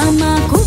Chama